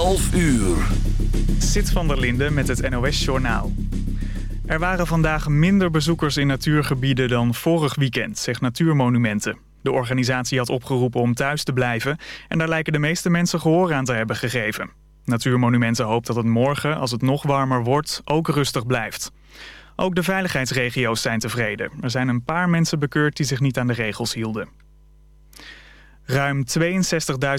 11 uur. Sit van der Linde met het NOS-journaal. Er waren vandaag minder bezoekers in natuurgebieden dan vorig weekend, zegt Natuurmonumenten. De organisatie had opgeroepen om thuis te blijven... en daar lijken de meeste mensen gehoor aan te hebben gegeven. Natuurmonumenten hoopt dat het morgen, als het nog warmer wordt, ook rustig blijft. Ook de veiligheidsregio's zijn tevreden. Er zijn een paar mensen bekeurd die zich niet aan de regels hielden. Ruim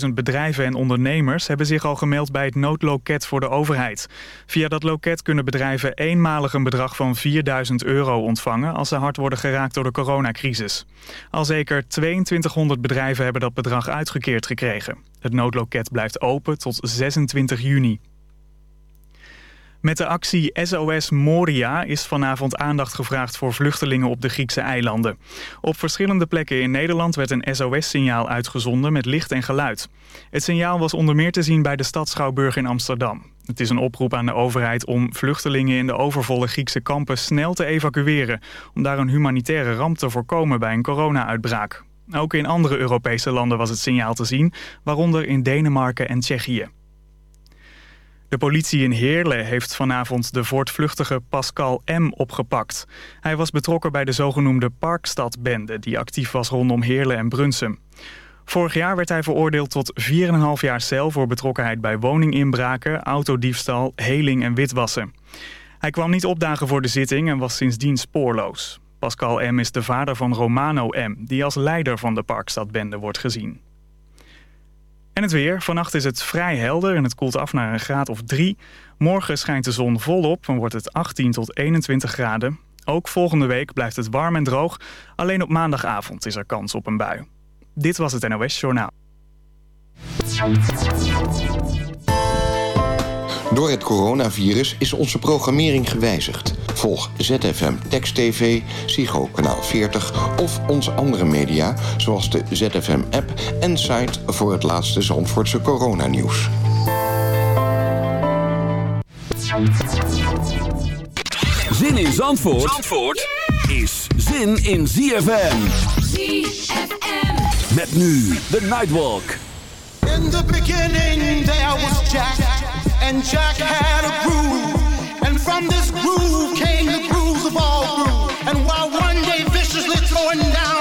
62.000 bedrijven en ondernemers hebben zich al gemeld bij het noodloket voor de overheid. Via dat loket kunnen bedrijven eenmalig een bedrag van 4000 euro ontvangen als ze hard worden geraakt door de coronacrisis. Al zeker 2200 bedrijven hebben dat bedrag uitgekeerd gekregen. Het noodloket blijft open tot 26 juni. Met de actie SOS Moria is vanavond aandacht gevraagd voor vluchtelingen op de Griekse eilanden. Op verschillende plekken in Nederland werd een SOS-signaal uitgezonden met licht en geluid. Het signaal was onder meer te zien bij de stad Schouwburg in Amsterdam. Het is een oproep aan de overheid om vluchtelingen in de overvolle Griekse kampen snel te evacueren... om daar een humanitaire ramp te voorkomen bij een corona-uitbraak. Ook in andere Europese landen was het signaal te zien, waaronder in Denemarken en Tsjechië. De politie in Heerlen heeft vanavond de voortvluchtige Pascal M. opgepakt. Hij was betrokken bij de zogenoemde Parkstadbende... die actief was rondom Heerlen en Brunsum. Vorig jaar werd hij veroordeeld tot 4,5 jaar cel... voor betrokkenheid bij woninginbraken, autodiefstal, heling en witwassen. Hij kwam niet opdagen voor de zitting en was sindsdien spoorloos. Pascal M. is de vader van Romano M., die als leider van de Parkstadbende wordt gezien. En het weer. Vannacht is het vrij helder en het koelt af naar een graad of 3. Morgen schijnt de zon volop en wordt het 18 tot 21 graden. Ook volgende week blijft het warm en droog. Alleen op maandagavond is er kans op een bui. Dit was het NOS Journaal. Door het coronavirus is onze programmering gewijzigd. Volg ZFM Text TV, Psycho Kanaal 40 of onze andere media... zoals de ZFM-app en site voor het laatste Zandvoortse coronanieuws. Zin in Zandvoort, Zandvoort is zin in ZFM. ZFM. Met nu de Nightwalk. In the beginning there was Jack, and Jack had a groove. And from this groove came the grooves of all grooves. And while one day viciously throwing down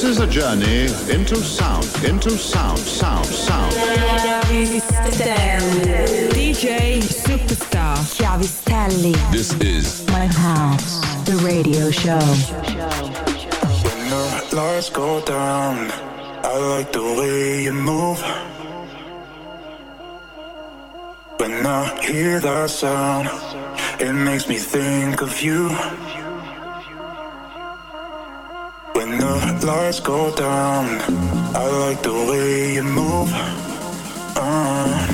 This is a journey into sound, into sound, sound, sound. DJ Superstar Chiavistelli. This is My House, the radio show. When the lights go down, I like the way you move. When I hear that sound, it makes me think of you. lights go down. I like the way you move. Uh,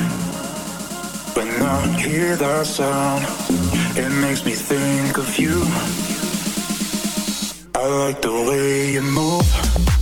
when I hear that sound, it makes me think of you. I like the way you move.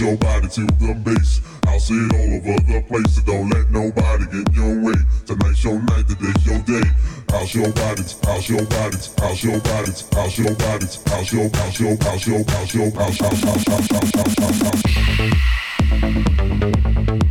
your body to the bass. I'll see it all over the place, so don't let nobody get in your way. Tonight's your night, today's your day. I'll show bodies, I'll show bodies, body. House your bodies, I'll show bodies, I'll show, I'll house I'll show, I'll show, I'll show, I'll show, I'll show, I'll show, I'll show.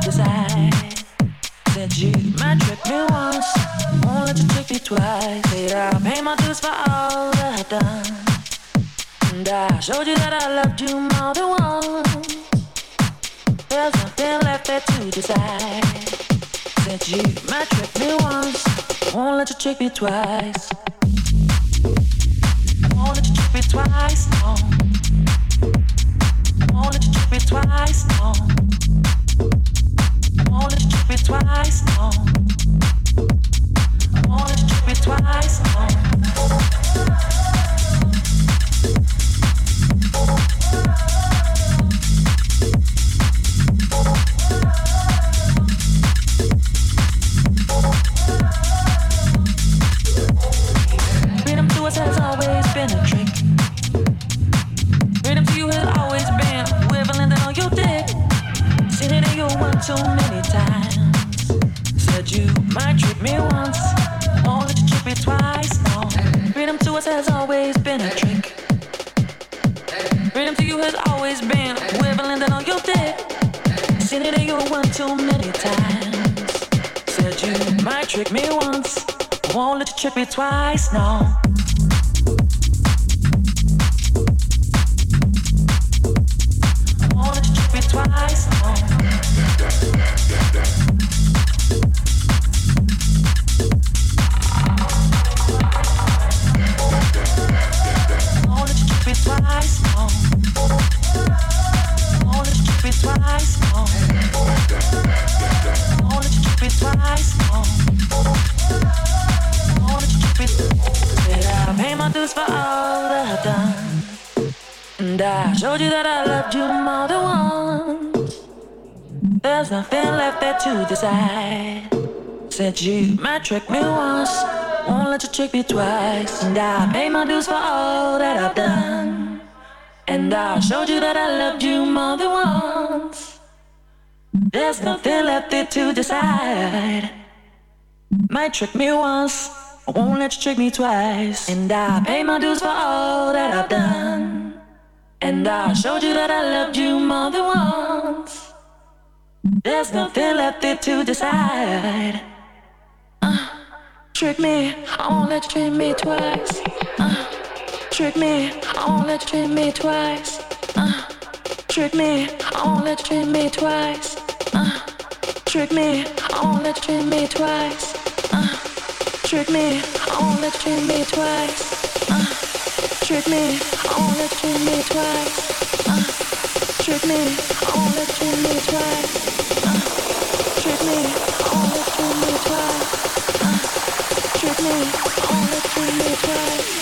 Decide. Said you might trick me once, won't let you trick me twice. Said I pay my dues for all that I've done. And I showed you that I loved you more than once. There's nothing left there to decide. Said you might trick me once, won't let you trick me twice. Won't let you trick me twice, no. Won't let you trick me twice, no. Twice, no. Let you trick me twice. Me once, won't let you trick me twice. No, freedom to us has always been a trick. Freedom to you has always been your dick. Seen it in your one too many times. Said you might trick me once, won't let you trick me twice. No. For all that I've done. And I showed you that I loved you more than once. There's nothing left there to decide. Said you might trick me once, won't let you trick me twice. And I pay my dues for all that I've done. And I showed you that I loved you more than once. There's nothing left there to decide. Might trick me once, won't let you trick me twice. And I pay my dues for all that I've done. And I showed you that I loved you more than once. There's nothing left there to decide. Uh, trick me, I won't let you trick me twice. Uh, trick me, I won't let you trick me twice. Uh, trick me, I won't let you trick me twice. Uh, trick me, I won't let you trick me twice. Uh, trick me, I won't trick me twice. Uh, trick me, I won't trick me twice. Uh, trick me, I won't trick me twice. Uh, trick me, I won't trick me twice. Uh, trick me, I won't trick me twice.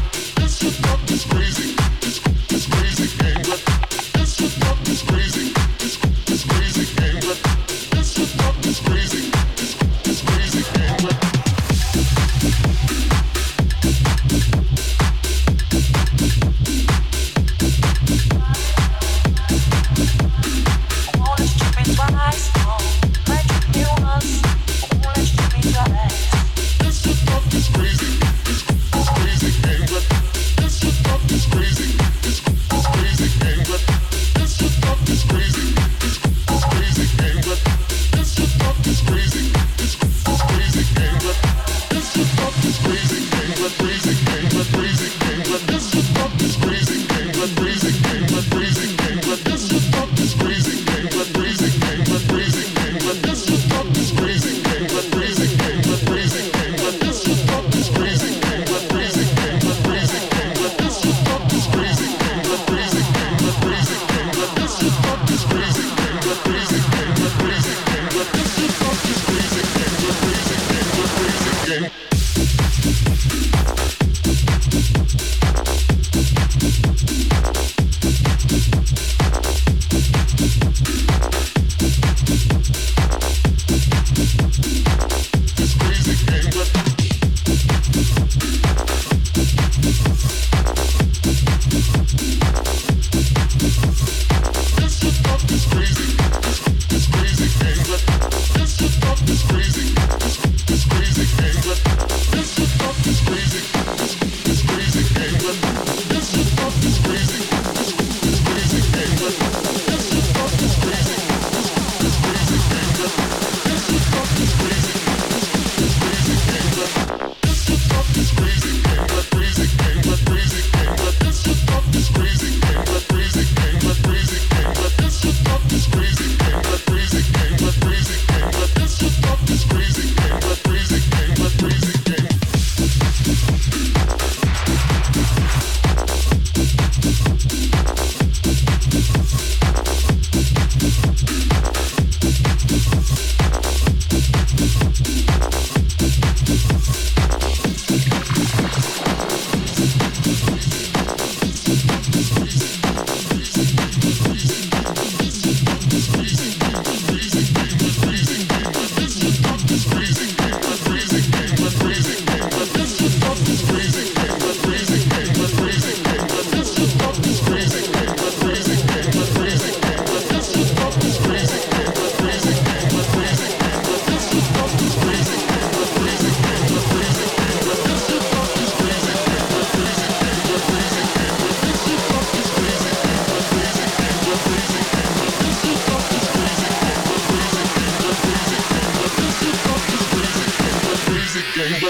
Okay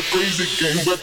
crazy game. But...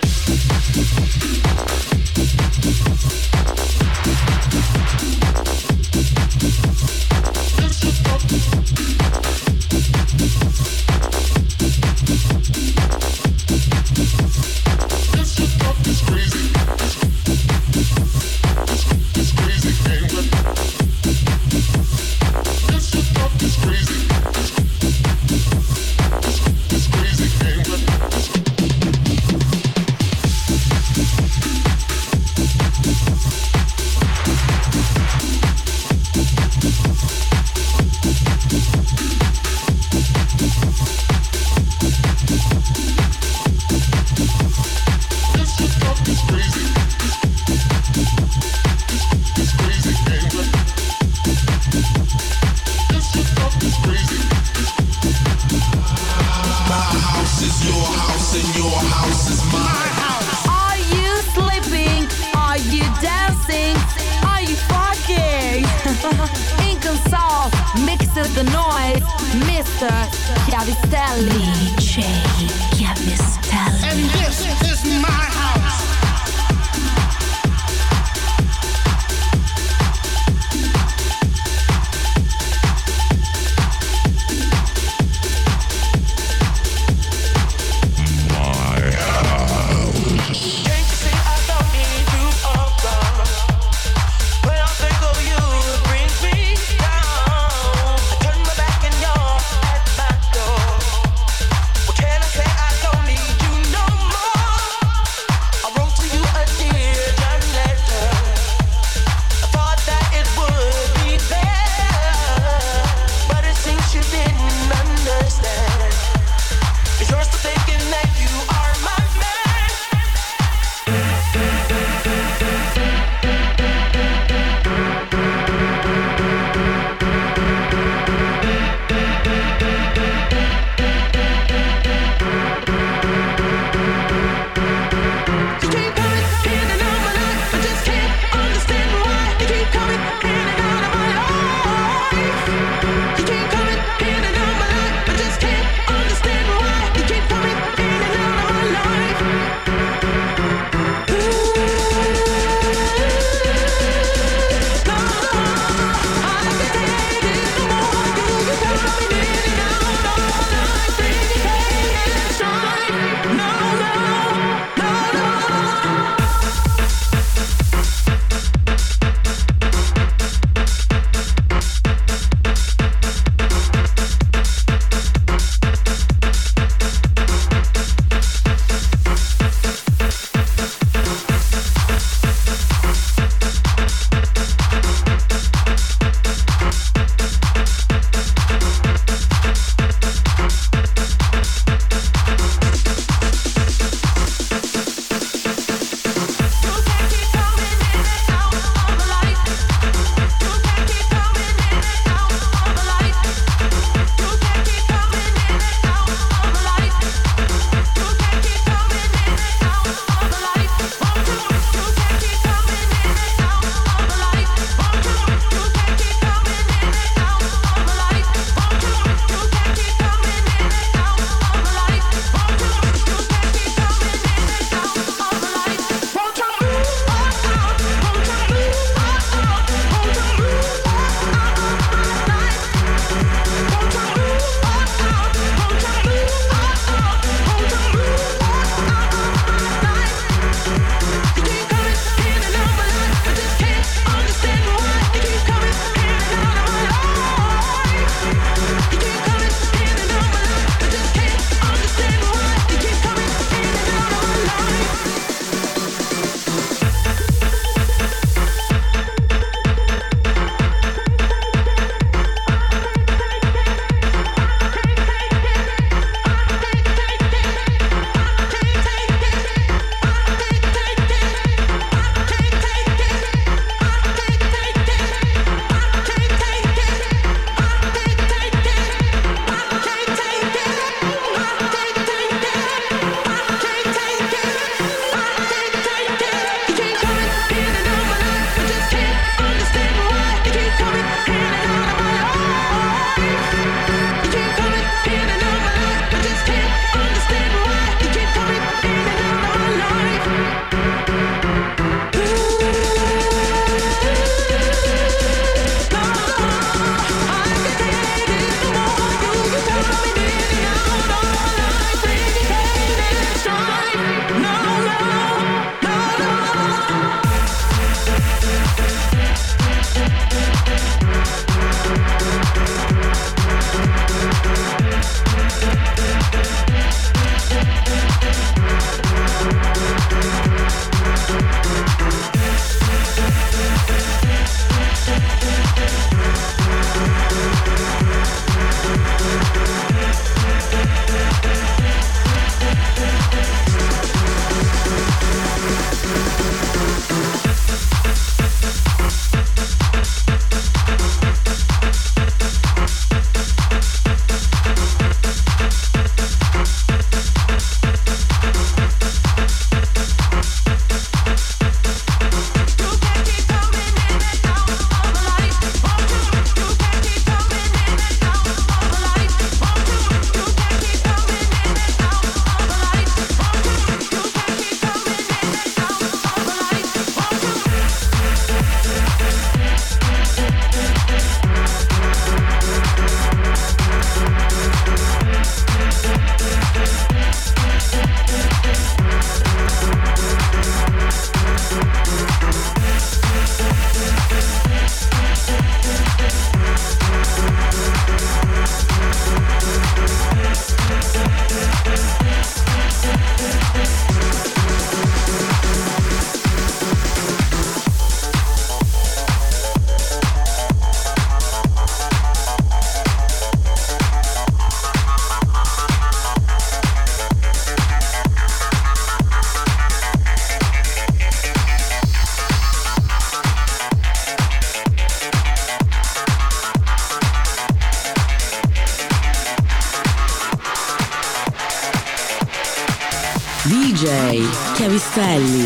My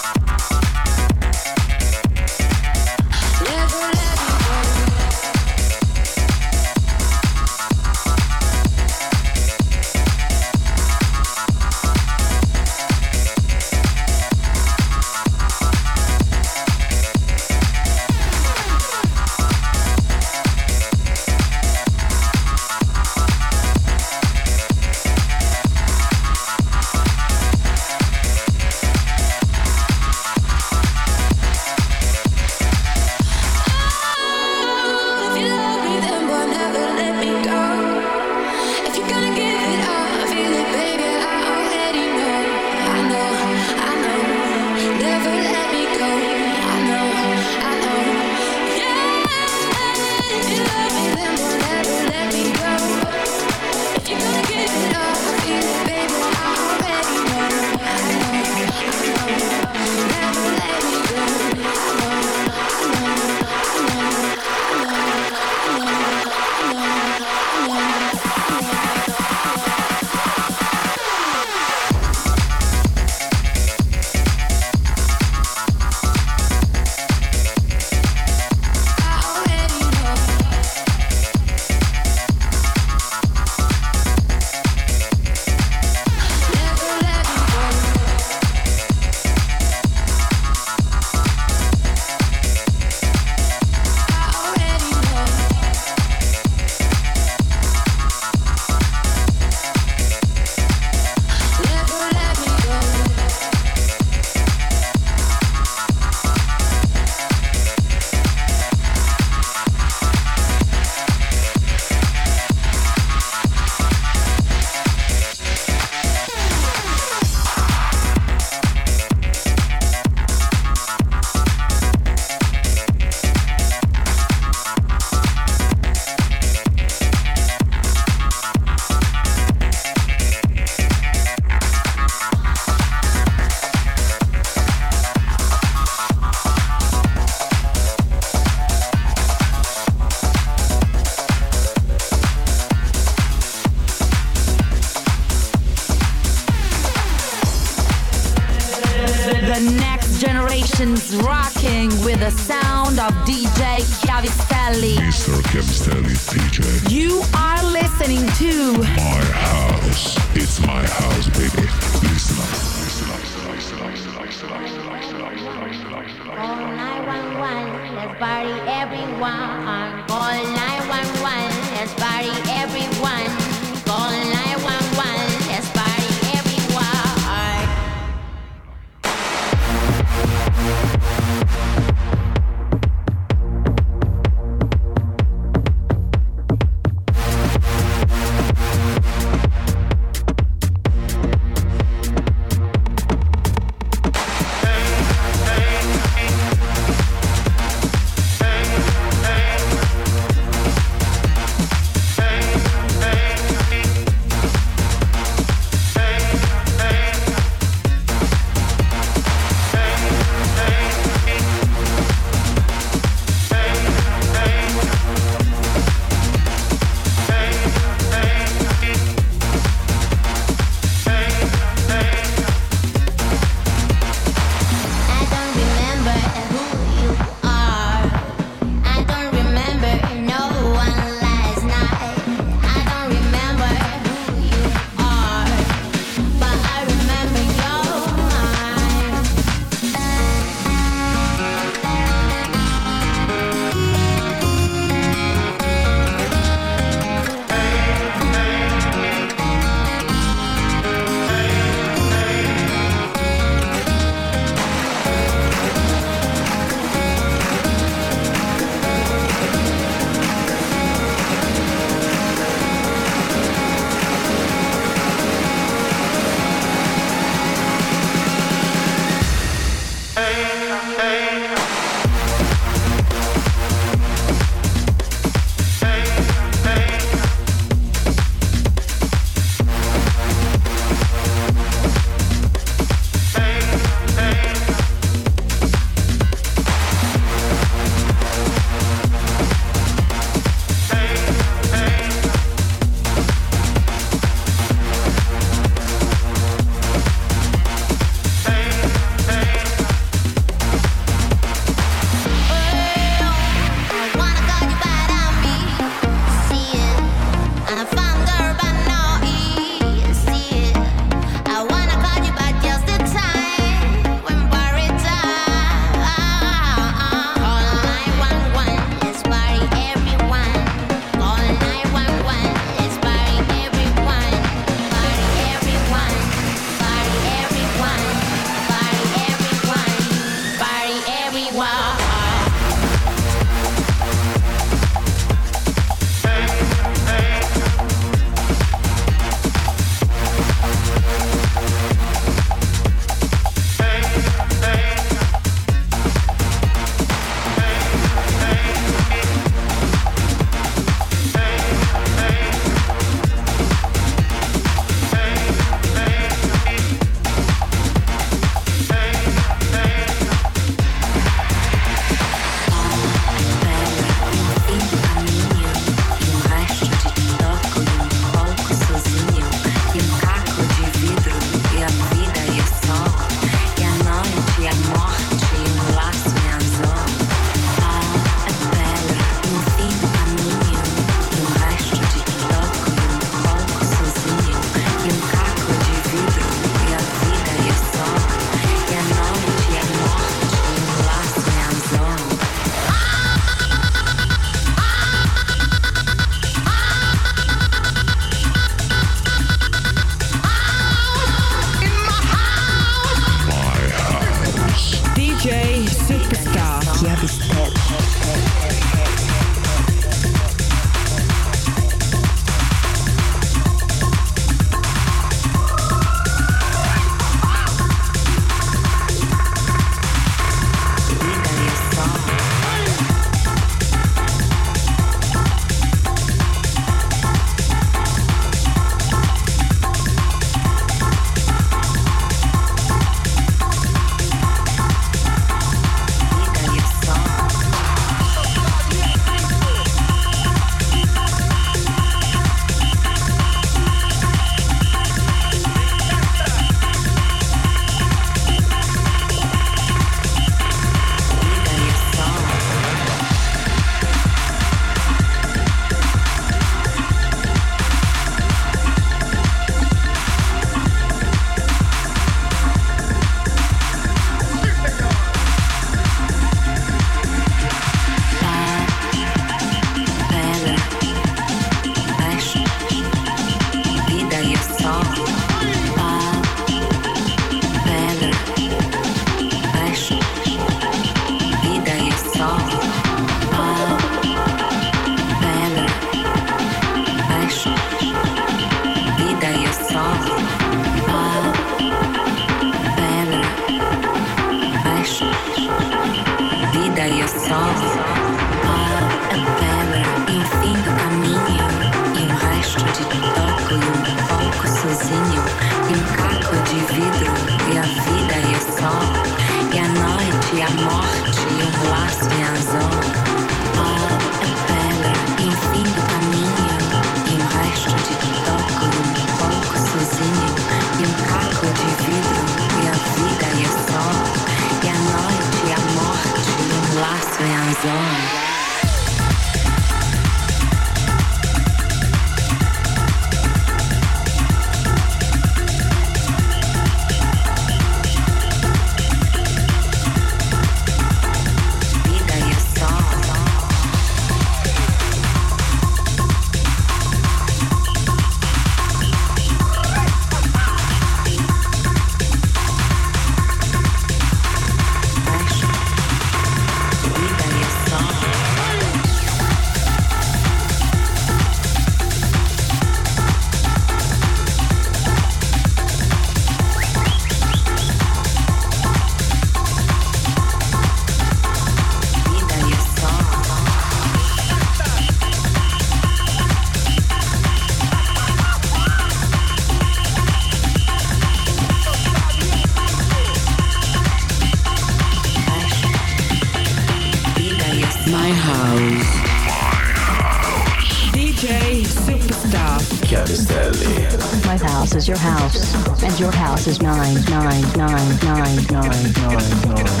is your house, and your house is mine, mine, mine, mine, mine, mine.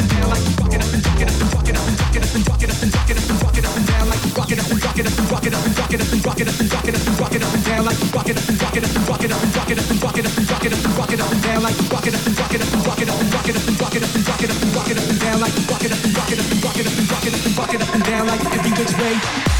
Down like every which way.